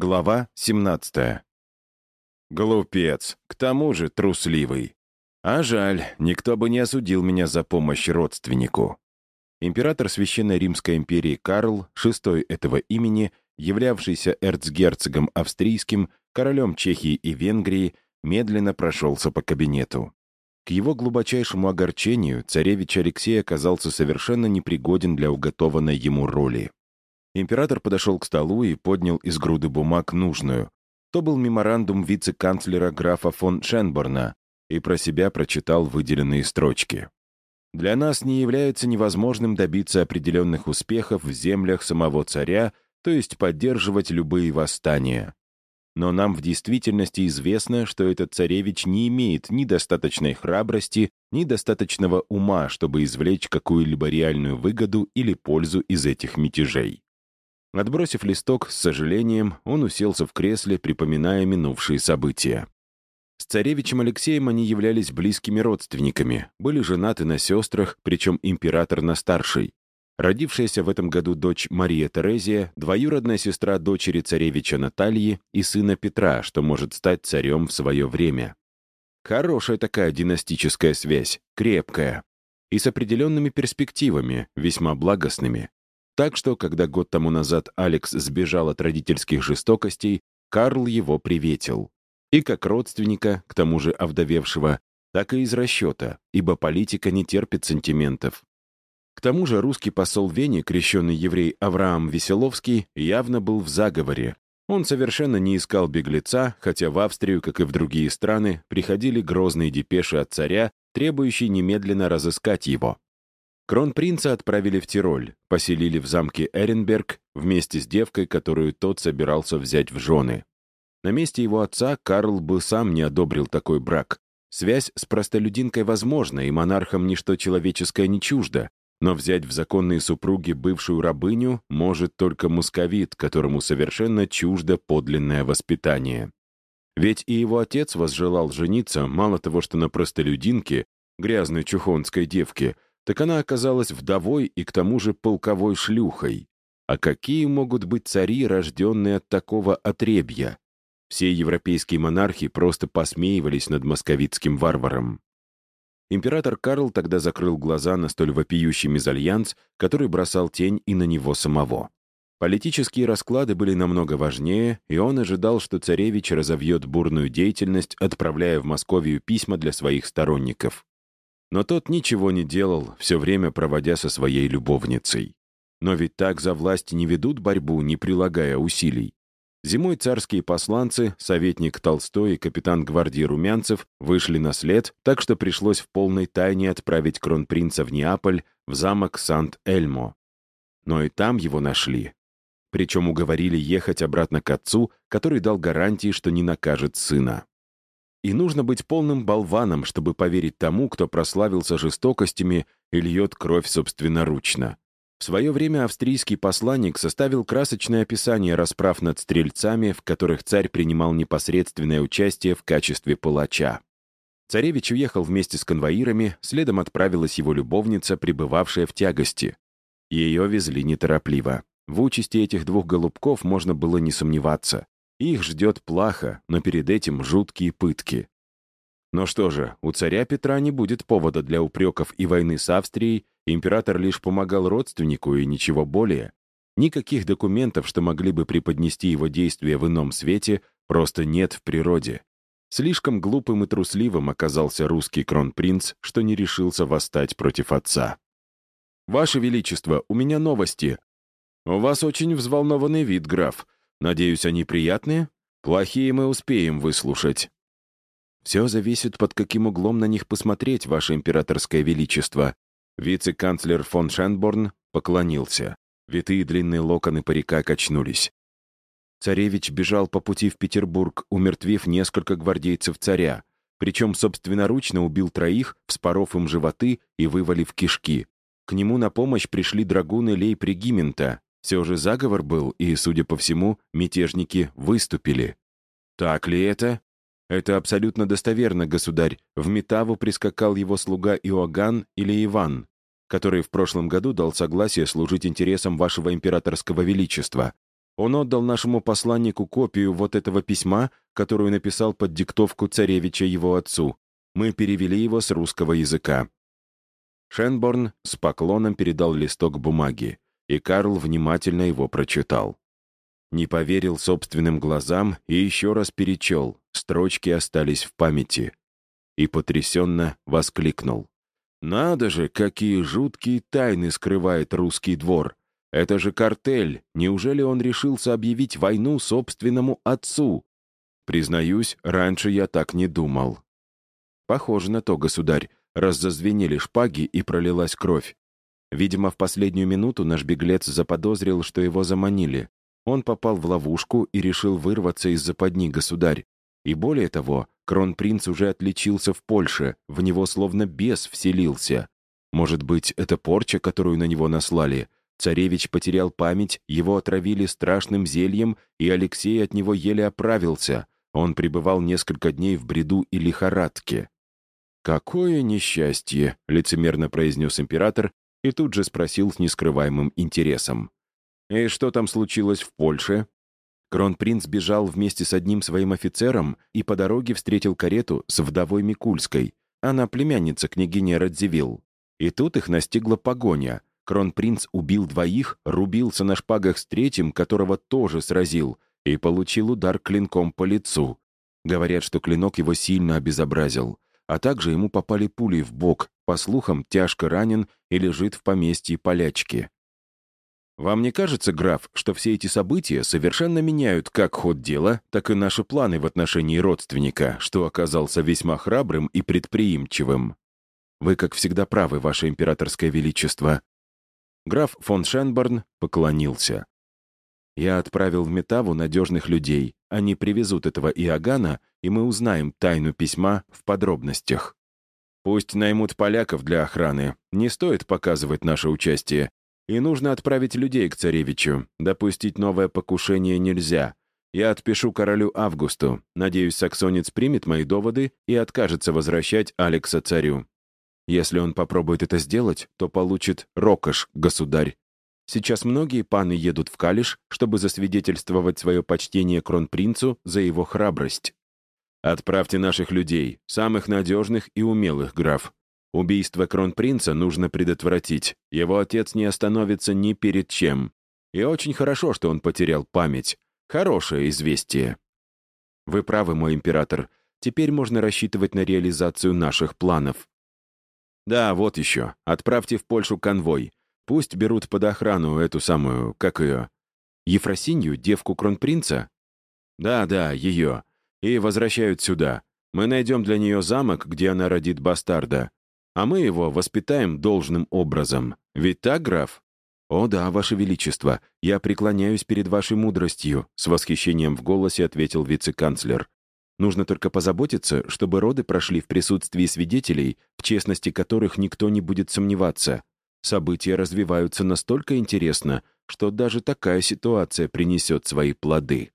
Глава 17. Глупец, к тому же трусливый. А жаль, никто бы не осудил меня за помощь родственнику. Император Священной Римской империи Карл, шестой этого имени, являвшийся эрцгерцогом австрийским, королем Чехии и Венгрии, медленно прошелся по кабинету. К его глубочайшему огорчению царевич Алексей оказался совершенно непригоден для уготованной ему роли. Император подошел к столу и поднял из груды бумаг нужную. То был меморандум вице-канцлера графа фон Шенборна, и про себя прочитал выделенные строчки. «Для нас не является невозможным добиться определенных успехов в землях самого царя, то есть поддерживать любые восстания. Но нам в действительности известно, что этот царевич не имеет ни достаточной храбрости, ни достаточного ума, чтобы извлечь какую-либо реальную выгоду или пользу из этих мятежей. Отбросив листок, с сожалением, он уселся в кресле, припоминая минувшие события. С царевичем Алексеем они являлись близкими родственниками, были женаты на сестрах, причем император на старшей. Родившаяся в этом году дочь Мария Терезия, двоюродная сестра дочери царевича Натальи и сына Петра, что может стать царем в свое время. Хорошая такая династическая связь, крепкая. И с определенными перспективами, весьма благостными. Так что, когда год тому назад Алекс сбежал от родительских жестокостей, Карл его приветил. И как родственника, к тому же овдовевшего, так и из расчета, ибо политика не терпит сантиментов. К тому же русский посол Вене, крещенный еврей Авраам Веселовский, явно был в заговоре. Он совершенно не искал беглеца, хотя в Австрию, как и в другие страны, приходили грозные депеши от царя, требующие немедленно разыскать его. Кронпринца отправили в Тироль, поселили в замке Эренберг вместе с девкой, которую тот собирался взять в жены. На месте его отца Карл бы сам не одобрил такой брак. Связь с простолюдинкой возможна, и монархам ничто человеческое не чуждо, но взять в законные супруги бывшую рабыню может только мусковит, которому совершенно чуждо подлинное воспитание. Ведь и его отец возжелал жениться мало того, что на простолюдинке, грязной чухонской девке, так она оказалась вдовой и к тому же полковой шлюхой. А какие могут быть цари, рожденные от такого отребья? Все европейские монархи просто посмеивались над московитским варваром. Император Карл тогда закрыл глаза на столь вопиющий мезальянс, который бросал тень и на него самого. Политические расклады были намного важнее, и он ожидал, что царевич разовьет бурную деятельность, отправляя в Московию письма для своих сторонников. Но тот ничего не делал, все время проводя со своей любовницей. Но ведь так за власть не ведут борьбу, не прилагая усилий. Зимой царские посланцы, советник Толстой и капитан гвардии Румянцев вышли на след, так что пришлось в полной тайне отправить кронпринца в Неаполь, в замок Сант-Эльмо. Но и там его нашли. Причем уговорили ехать обратно к отцу, который дал гарантии, что не накажет сына. И нужно быть полным болваном, чтобы поверить тому, кто прославился жестокостями и льет кровь собственноручно. В свое время австрийский посланник составил красочное описание расправ над стрельцами, в которых царь принимал непосредственное участие в качестве палача. Царевич уехал вместе с конвоирами, следом отправилась его любовница, пребывавшая в тягости. Ее везли неторопливо. В участи этих двух голубков можно было не сомневаться. Их ждет плохо, но перед этим жуткие пытки. Но что же, у царя Петра не будет повода для упреков и войны с Австрией, император лишь помогал родственнику и ничего более. Никаких документов, что могли бы преподнести его действия в ином свете, просто нет в природе. Слишком глупым и трусливым оказался русский кронпринц, что не решился восстать против отца. «Ваше Величество, у меня новости. У вас очень взволнованный вид, граф. Надеюсь, они приятные? Плохие мы успеем выслушать. Все зависит, под каким углом на них посмотреть, Ваше Императорское Величество. Вице-канцлер фон Шенборн поклонился. Витые длинные локоны парика качнулись. Царевич бежал по пути в Петербург, умертвив несколько гвардейцев царя, причем собственноручно убил троих, вспоров им животы и вывалив кишки. К нему на помощь пришли драгуны лейб-регимента, все же заговор был, и, судя по всему, мятежники выступили. Так ли это? Это абсолютно достоверно, государь. В Метаву прискакал его слуга Иоганн или Иван, который в прошлом году дал согласие служить интересам вашего императорского величества. Он отдал нашему посланнику копию вот этого письма, которую написал под диктовку царевича его отцу. Мы перевели его с русского языка. Шенборн с поклоном передал листок бумаги, и Карл внимательно его прочитал. Не поверил собственным глазам и еще раз перечел, строчки остались в памяти. И потрясенно воскликнул. «Надо же, какие жуткие тайны скрывает русский двор! Это же картель! Неужели он решился объявить войну собственному отцу? Признаюсь, раньше я так не думал». «Похоже на то, государь, раз зазвенели шпаги и пролилась кровь. Видимо, в последнюю минуту наш беглец заподозрил, что его заманили. Он попал в ловушку и решил вырваться из западни государь. И более того, кронпринц уже отличился в Польше, в него словно бес вселился. Может быть, это порча, которую на него наслали? Царевич потерял память, его отравили страшным зельем, и Алексей от него еле оправился. Он пребывал несколько дней в бреду и лихорадке. «Какое несчастье!» — лицемерно произнес император и тут же спросил с нескрываемым интересом. «И что там случилось в Польше?» Кронпринц бежал вместе с одним своим офицером и по дороге встретил карету с вдовой Микульской. Она племянница княгини Радзивилл. И тут их настигла погоня. Кронпринц убил двоих, рубился на шпагах с третьим, которого тоже сразил, и получил удар клинком по лицу. Говорят, что клинок его сильно обезобразил. А также ему попали пули в бок, по слухам, тяжко ранен и лежит в поместье полячки. Вам не кажется, граф, что все эти события совершенно меняют как ход дела, так и наши планы в отношении родственника, что оказался весьма храбрым и предприимчивым? Вы, как всегда, правы, ваше императорское величество». Граф фон Шенборн поклонился. «Я отправил в Метаву надежных людей. Они привезут этого Иоганна, и мы узнаем тайну письма в подробностях. Пусть наймут поляков для охраны. Не стоит показывать наше участие. И нужно отправить людей к царевичу. Допустить новое покушение нельзя. Я отпишу королю Августу. Надеюсь, саксонец примет мои доводы и откажется возвращать Алекса царю. Если он попробует это сделать, то получит рокош, государь. Сейчас многие паны едут в Калиш, чтобы засвидетельствовать свое почтение кронпринцу за его храбрость. Отправьте наших людей, самых надежных и умелых, граф. Убийство кронпринца нужно предотвратить. Его отец не остановится ни перед чем. И очень хорошо, что он потерял память. Хорошее известие. Вы правы, мой император. Теперь можно рассчитывать на реализацию наших планов. Да, вот еще. Отправьте в Польшу конвой. Пусть берут под охрану эту самую, как ее, Ефросинью, девку кронпринца? Да, да, ее. И возвращают сюда. Мы найдем для нее замок, где она родит бастарда а мы его воспитаем должным образом. Ведь так, граф?» «О да, ваше величество, я преклоняюсь перед вашей мудростью», с восхищением в голосе ответил вице-канцлер. «Нужно только позаботиться, чтобы роды прошли в присутствии свидетелей, в честности которых никто не будет сомневаться. События развиваются настолько интересно, что даже такая ситуация принесет свои плоды».